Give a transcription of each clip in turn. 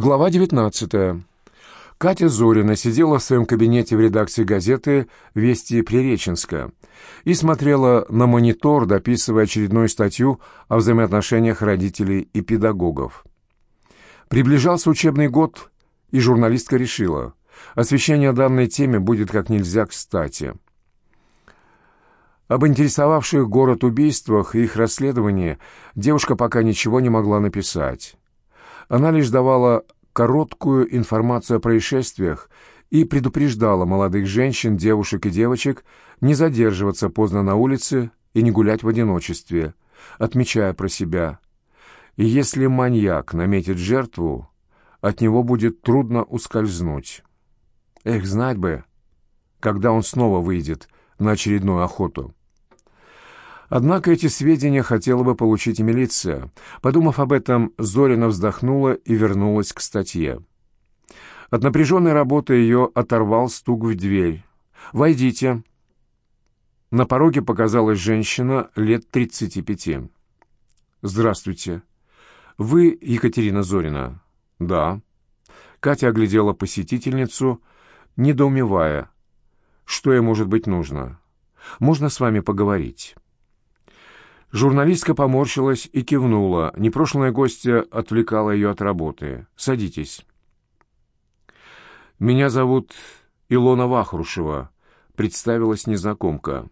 Глава 19. Катя Зорина сидела в своем кабинете в редакции газеты «Вести Приреченска» и смотрела на монитор, дописывая очередную статью о взаимоотношениях родителей и педагогов. Приближался учебный год, и журналистка решила, освещение данной теме будет как нельзя кстати. Об интересовавших город убийствах и их расследовании девушка пока ничего не могла написать. Она лишь давала короткую информацию о происшествиях и предупреждала молодых женщин, девушек и девочек не задерживаться поздно на улице и не гулять в одиночестве, отмечая про себя. И если маньяк наметит жертву, от него будет трудно ускользнуть. Эх, знать бы, когда он снова выйдет на очередную охоту. Однако эти сведения хотела бы получить и милиция. Подумав об этом, Зорина вздохнула и вернулась к статье. От напряженной работы ее оторвал стук в дверь. «Войдите». На пороге показалась женщина лет тридцати пяти. «Здравствуйте. Вы Екатерина Зорина?» «Да». Катя оглядела посетительницу, недоумевая. «Что ей может быть нужно? Можно с вами поговорить?» Журналистка поморщилась и кивнула. Непрошленная гостья отвлекала ее от работы. «Садитесь». «Меня зовут Илона Вахрушева», — представилась незнакомка.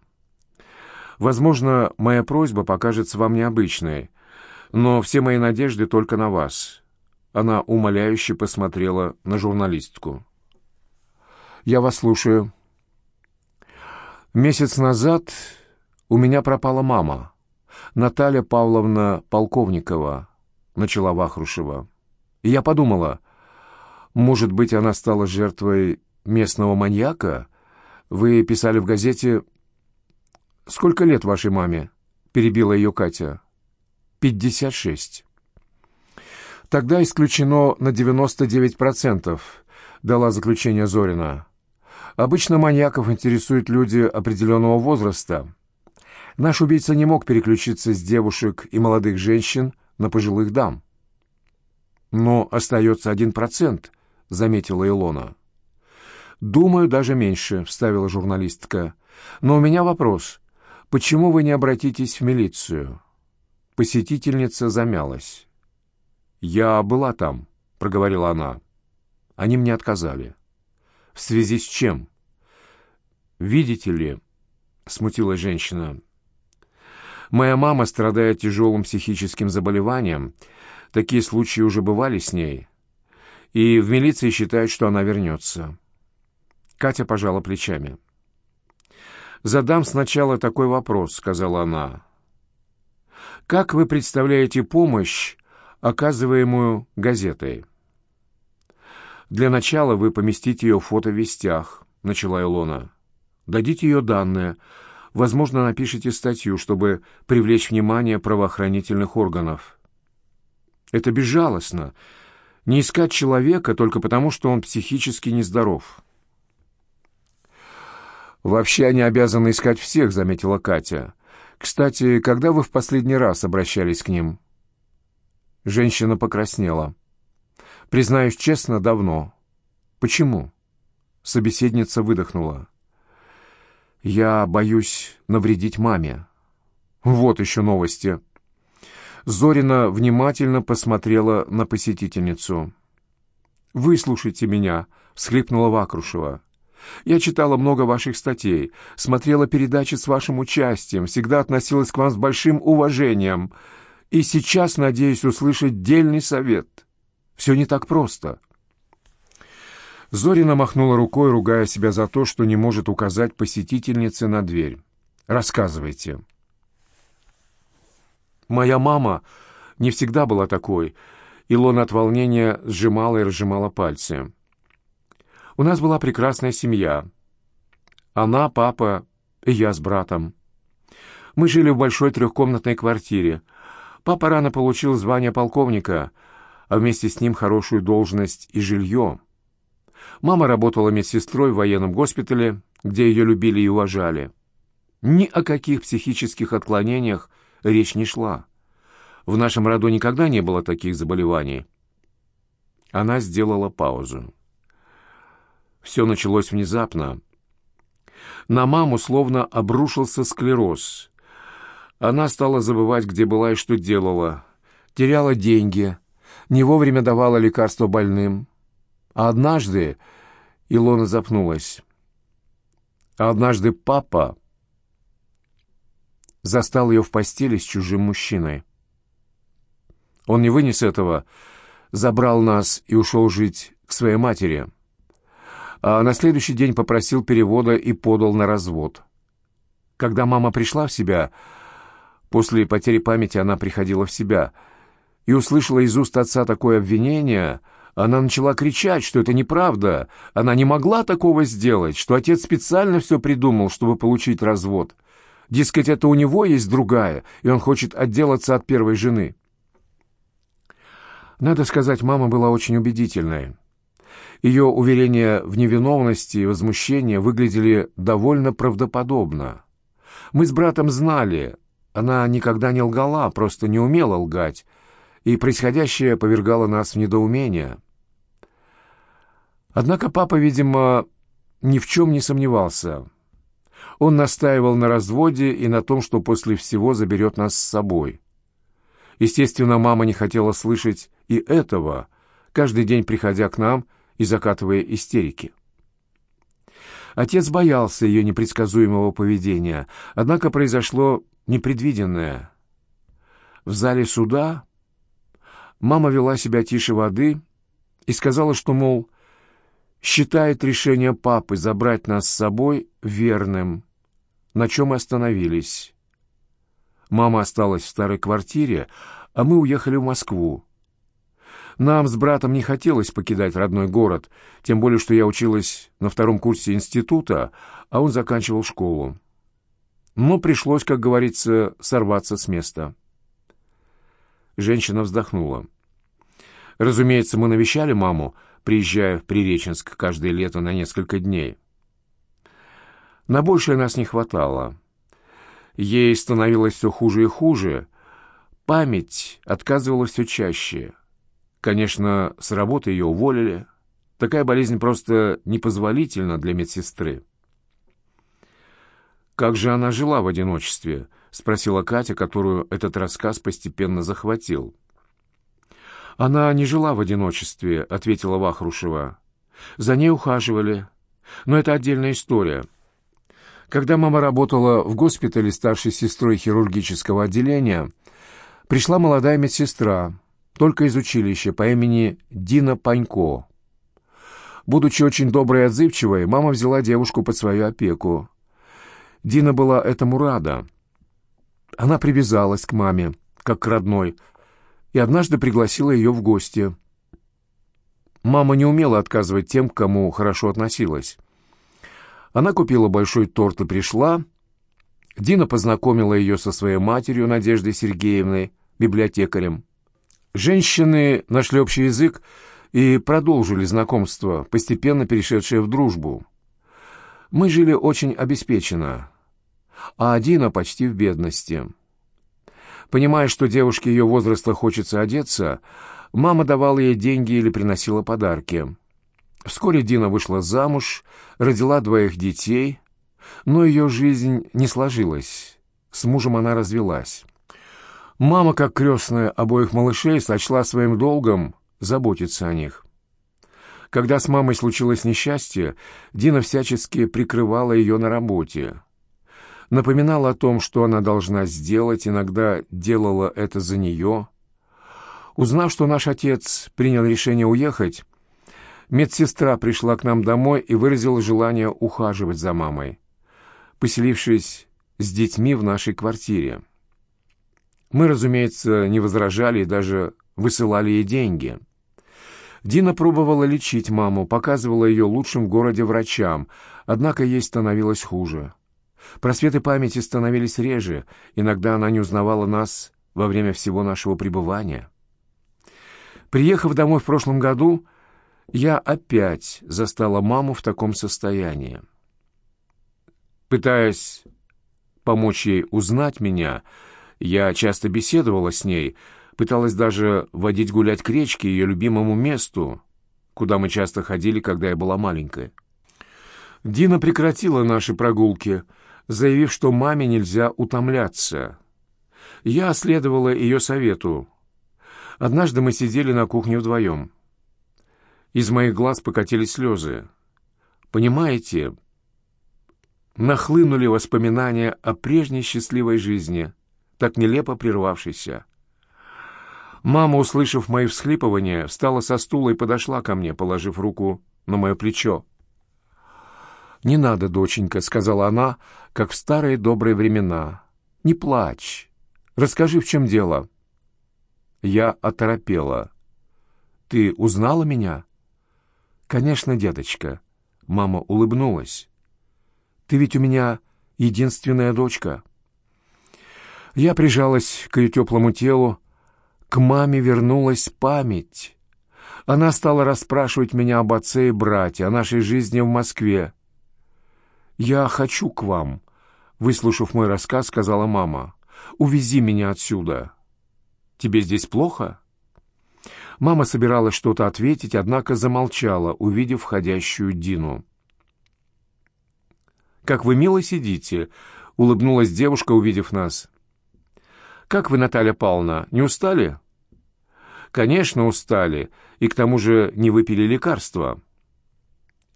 «Возможно, моя просьба покажется вам необычной, но все мои надежды только на вас». Она умоляюще посмотрела на журналистку. «Я вас слушаю». «Месяц назад у меня пропала мама». Наталья Павловна Полковникова, начала Вахрушева. И я подумала, может быть, она стала жертвой местного маньяка? Вы писали в газете... «Сколько лет вашей маме?» — перебила ее Катя. «Пятьдесят шесть». «Тогда исключено на девяносто девять процентов», — дала заключение Зорина. «Обычно маньяков интересуют люди определенного возраста». Наш убийца не мог переключиться с девушек и молодых женщин на пожилых дам. «Но остается один процент», — заметила Илона. «Думаю, даже меньше», — вставила журналистка. «Но у меня вопрос. Почему вы не обратитесь в милицию?» Посетительница замялась. «Я была там», — проговорила она. «Они мне отказали». «В связи с чем?» «Видите ли», — смутилась женщина, Моя мама страдает тяжелым психическим заболеванием. Такие случаи уже бывали с ней. И в милиции считают, что она вернется. Катя пожала плечами. «Задам сначала такой вопрос», — сказала она. «Как вы представляете помощь, оказываемую газетой?» «Для начала вы поместите ее фото в вестях», — начала Илона. «Дадите ее данные, Возможно, напишите статью, чтобы привлечь внимание правоохранительных органов. Это безжалостно. Не искать человека только потому, что он психически нездоров. «Вообще они обязаны искать всех», — заметила Катя. «Кстати, когда вы в последний раз обращались к ним?» Женщина покраснела. «Признаюсь честно, давно». «Почему?» Собеседница выдохнула. Я боюсь навредить маме. Вот еще новости. Зорина внимательно посмотрела на посетительницу. «Выслушайте меня», — всхлипнула Вакрушева. «Я читала много ваших статей, смотрела передачи с вашим участием, всегда относилась к вам с большим уважением. И сейчас надеюсь услышать дельный совет. Все не так просто. Зорина махнула рукой, ругая себя за то, что не может указать посетительнице на дверь. «Рассказывайте». «Моя мама не всегда была такой». Илона от волнения сжимала и разжимала пальцы. «У нас была прекрасная семья. Она, папа и я с братом. Мы жили в большой трехкомнатной квартире. Папа рано получил звание полковника, а вместе с ним хорошую должность и жилье». Мама работала медсестрой в военном госпитале, где ее любили и уважали. Ни о каких психических отклонениях речь не шла. В нашем роду никогда не было таких заболеваний. Она сделала паузу. Все началось внезапно. На маму словно обрушился склероз. Она стала забывать, где была и что делала. Теряла деньги, не вовремя давала лекарства больным. А однажды... Илона запнулась. А однажды папа застал ее в постели с чужим мужчиной. Он не вынес этого, забрал нас и ушел жить к своей матери. А на следующий день попросил перевода и подал на развод. Когда мама пришла в себя, после потери памяти она приходила в себя, и услышала из уст отца такое обвинение, она начала кричать, что это неправда, она не могла такого сделать, что отец специально все придумал, чтобы получить развод. Дескать, это у него есть другая, и он хочет отделаться от первой жены. Надо сказать, мама была очень убедительной. Ее уверения в невиновности и возмущения выглядели довольно правдоподобно. Мы с братом знали, она никогда не лгала, просто не умела лгать, и происходящее повергало нас в недоумение. Однако папа, видимо, ни в чем не сомневался. Он настаивал на разводе и на том, что после всего заберет нас с собой. Естественно, мама не хотела слышать и этого, каждый день приходя к нам и закатывая истерики. Отец боялся ее непредсказуемого поведения, однако произошло непредвиденное. В зале суда мама вела себя тише воды и сказала, что, мол, считает решение папы забрать нас с собой верным, на чем остановились. Мама осталась в старой квартире, а мы уехали в Москву. Нам с братом не хотелось покидать родной город, тем более, что я училась на втором курсе института, а он заканчивал школу. Но пришлось, как говорится, сорваться с места. Женщина вздохнула. Разумеется, мы навещали маму, приезжая в Приреченск каждое лето на несколько дней. На большее нас не хватало. Ей становилось все хуже и хуже. Память отказывала все чаще. Конечно, с работы ее уволили. Такая болезнь просто непозволительна для медсестры. «Как же она жила в одиночестве?» — спросила Катя, которую этот рассказ постепенно захватил. «Она не жила в одиночестве», — ответила Вахрушева. «За ней ухаживали. Но это отдельная история». Когда мама работала в госпитале старшей сестрой хирургического отделения, пришла молодая медсестра, только из училища, по имени Дина Панько. Будучи очень доброй и отзывчивой, мама взяла девушку под свою опеку. Дина была этому рада. Она привязалась к маме, как к родной, и однажды пригласила ее в гости. Мама не умела отказывать тем, к кому хорошо относилась. Она купила большой торт и пришла. Дина познакомила ее со своей матерью Надеждой Сергеевной, библиотекарем. Женщины нашли общий язык и продолжили знакомство, постепенно перешедшее в дружбу. Мы жили очень обеспеченно, а Дина почти в бедности. Понимая, что девушке ее возраста хочется одеться, мама давала ей деньги или приносила подарки. Вскоре Дина вышла замуж, родила двоих детей, но ее жизнь не сложилась. С мужем она развелась. Мама, как крестная обоих малышей, сочла своим долгом заботиться о них. Когда с мамой случилось несчастье, Дина всячески прикрывала ее на работе. Напоминала о том, что она должна сделать, иногда делала это за нее. Узнав, что наш отец принял решение уехать, Медсестра пришла к нам домой и выразила желание ухаживать за мамой, поселившись с детьми в нашей квартире. Мы, разумеется, не возражали и даже высылали ей деньги. Дина пробовала лечить маму, показывала ее лучшим в городе врачам, однако ей становилось хуже. Просветы памяти становились реже, иногда она не узнавала нас во время всего нашего пребывания. Приехав домой в прошлом году, я опять застала маму в таком состоянии. Пытаясь помочь ей узнать меня, я часто беседовала с ней, пыталась даже водить гулять к речке, ее любимому месту, куда мы часто ходили, когда я была маленькая. Дина прекратила наши прогулки, заявив, что маме нельзя утомляться. Я следовала ее совету. Однажды мы сидели на кухне вдвоем. Из моих глаз покатились слезы. Понимаете, нахлынули воспоминания о прежней счастливой жизни, так нелепо прервавшейся. Мама, услышав мои всхлипывания, встала со стула и подошла ко мне, положив руку на мое плечо. «Не надо, доченька», — сказала она, как в старые добрые времена. «Не плачь. Расскажи, в чем дело». Я оторопела. «Ты узнала меня?» «Конечно, деточка». Мама улыбнулась. «Ты ведь у меня единственная дочка». Я прижалась к ее теплому телу. К маме вернулась память. Она стала расспрашивать меня об отце и брате, о нашей жизни в Москве. «Я хочу к вам», — выслушав мой рассказ, сказала мама. «Увези меня отсюда». «Тебе здесь плохо?» Мама собиралась что-то ответить, однако замолчала, увидев входящую Дину. «Как вы мило сидите!» — улыбнулась девушка, увидев нас. «Как вы, Наталья Павловна, не устали?» «Конечно, устали, и к тому же не выпили лекарства».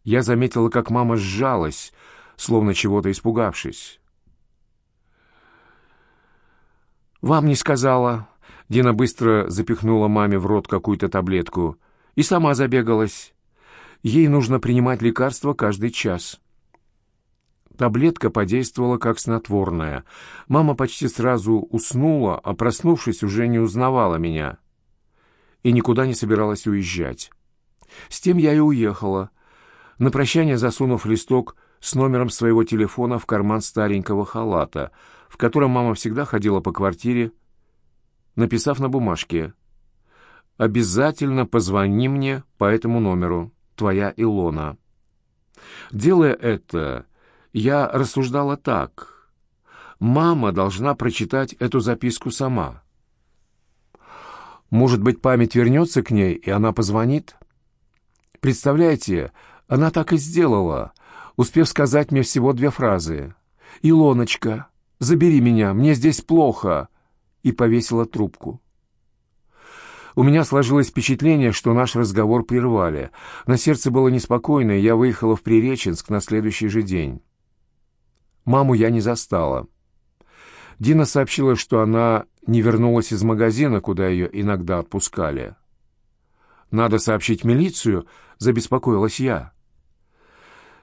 Я заметила, как мама сжалась, словно чего-то испугавшись. «Вам не сказала». Дина быстро запихнула маме в рот какую-то таблетку и сама забегалась. Ей нужно принимать лекарства каждый час. Таблетка подействовала как снотворная. Мама почти сразу уснула, а проснувшись, уже не узнавала меня. И никуда не собиралась уезжать. С тем я и уехала. На прощание засунув листок с номером своего телефона в карман старенького халата, в котором мама всегда ходила по квартире, написав на бумажке «Обязательно позвони мне по этому номеру, твоя Илона». Делая это, я рассуждала так. Мама должна прочитать эту записку сама. Может быть, память вернется к ней, и она позвонит? Представляете, она так и сделала, успев сказать мне всего две фразы. «Илоночка, забери меня, мне здесь плохо», и повесила трубку. У меня сложилось впечатление, что наш разговор прервали. На сердце было неспокойно, и я выехала в Приреченск на следующий же день. Маму я не застала. Дина сообщила, что она не вернулась из магазина, куда ее иногда отпускали. «Надо сообщить милицию», — забеспокоилась я.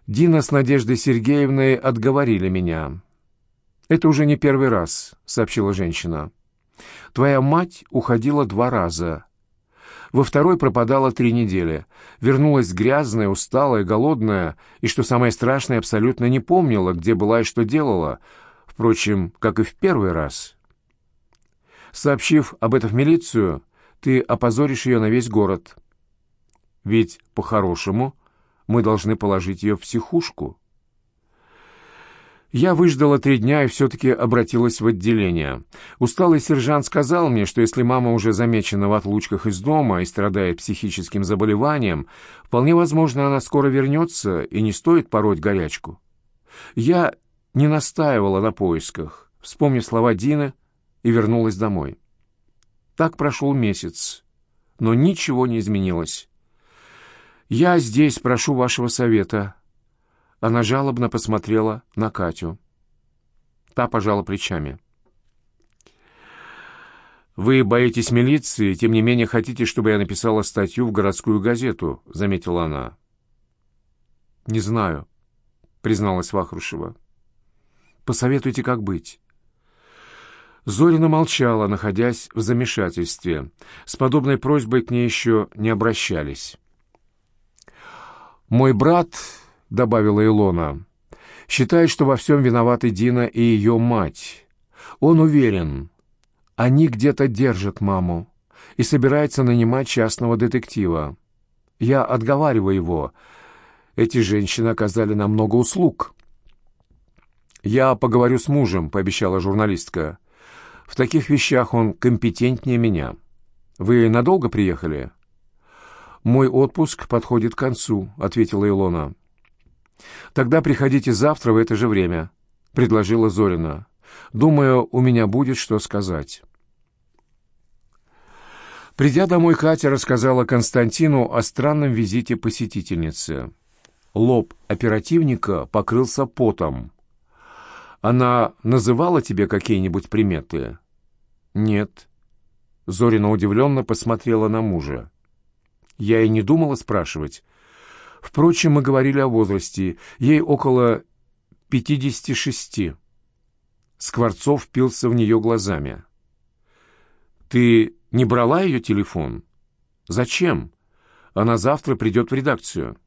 Дина с Надеждой Сергеевной отговорили меня. «Это уже не первый раз», — сообщила женщина. «Твоя мать уходила два раза. Во второй пропадала три недели. Вернулась грязная, усталая, голодная, и, что самое страшное, абсолютно не помнила, где была и что делала. Впрочем, как и в первый раз. Сообщив об этом в милицию, ты опозоришь ее на весь город. Ведь, по-хорошему, мы должны положить ее в психушку. Я выждала три дня и все-таки обратилась в отделение. Усталый сержант сказал мне, что если мама уже замечена в отлучках из дома и страдает психическим заболеванием, вполне возможно, она скоро вернется и не стоит пороть горячку. Я не настаивала на поисках, вспомнив слова Дины, и вернулась домой. Так прошел месяц, но ничего не изменилось. «Я здесь прошу вашего совета». Она жалобно посмотрела на Катю. Та пожала плечами. «Вы боитесь милиции, тем не менее хотите, чтобы я написала статью в городскую газету», — заметила она. «Не знаю», — призналась Вахрушева. «Посоветуйте, как быть». Зорина молчала, находясь в замешательстве. С подобной просьбой к ней еще не обращались. «Мой брат», — добавила Илона, — «считает, что во всем виноваты Дина и ее мать. Он уверен, они где-то держат маму и собирается нанимать частного детектива. Я отговариваю его. Эти женщины оказали нам много услуг». «Я поговорю с мужем», — пообещала журналистка. «В таких вещах он компетентнее меня. Вы надолго приехали?» «Мой отпуск подходит к концу», — ответила Илона. «Тогда приходите завтра в это же время», — предложила Зорина. «Думаю, у меня будет что сказать». Придя домой, Катя рассказала Константину о странном визите посетительницы. Лоб оперативника покрылся потом. «Она называла тебе какие-нибудь приметы?» «Нет». Зорина удивленно посмотрела на мужа. Я и не думала спрашивать. Впрочем, мы говорили о возрасте. Ей около пятидесяти шести. Скворцов впился в нее глазами. «Ты не брала ее телефон? Зачем? Она завтра придет в редакцию».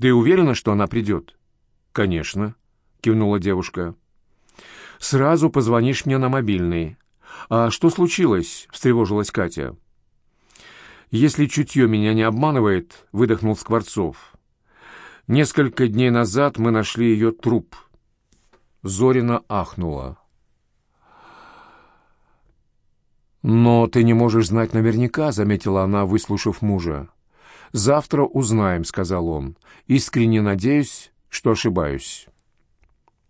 «Ты уверена, что она придет?» «Конечно», — кивнула девушка. «Сразу позвонишь мне на мобильный». «А что случилось?» — встревожилась Катя. «Если чутье меня не обманывает», — выдохнул Скворцов. «Несколько дней назад мы нашли ее труп». Зорина ахнула. «Но ты не можешь знать наверняка», — заметила она, выслушав мужа. «Завтра узнаем», — сказал он. «Искренне надеюсь, что ошибаюсь».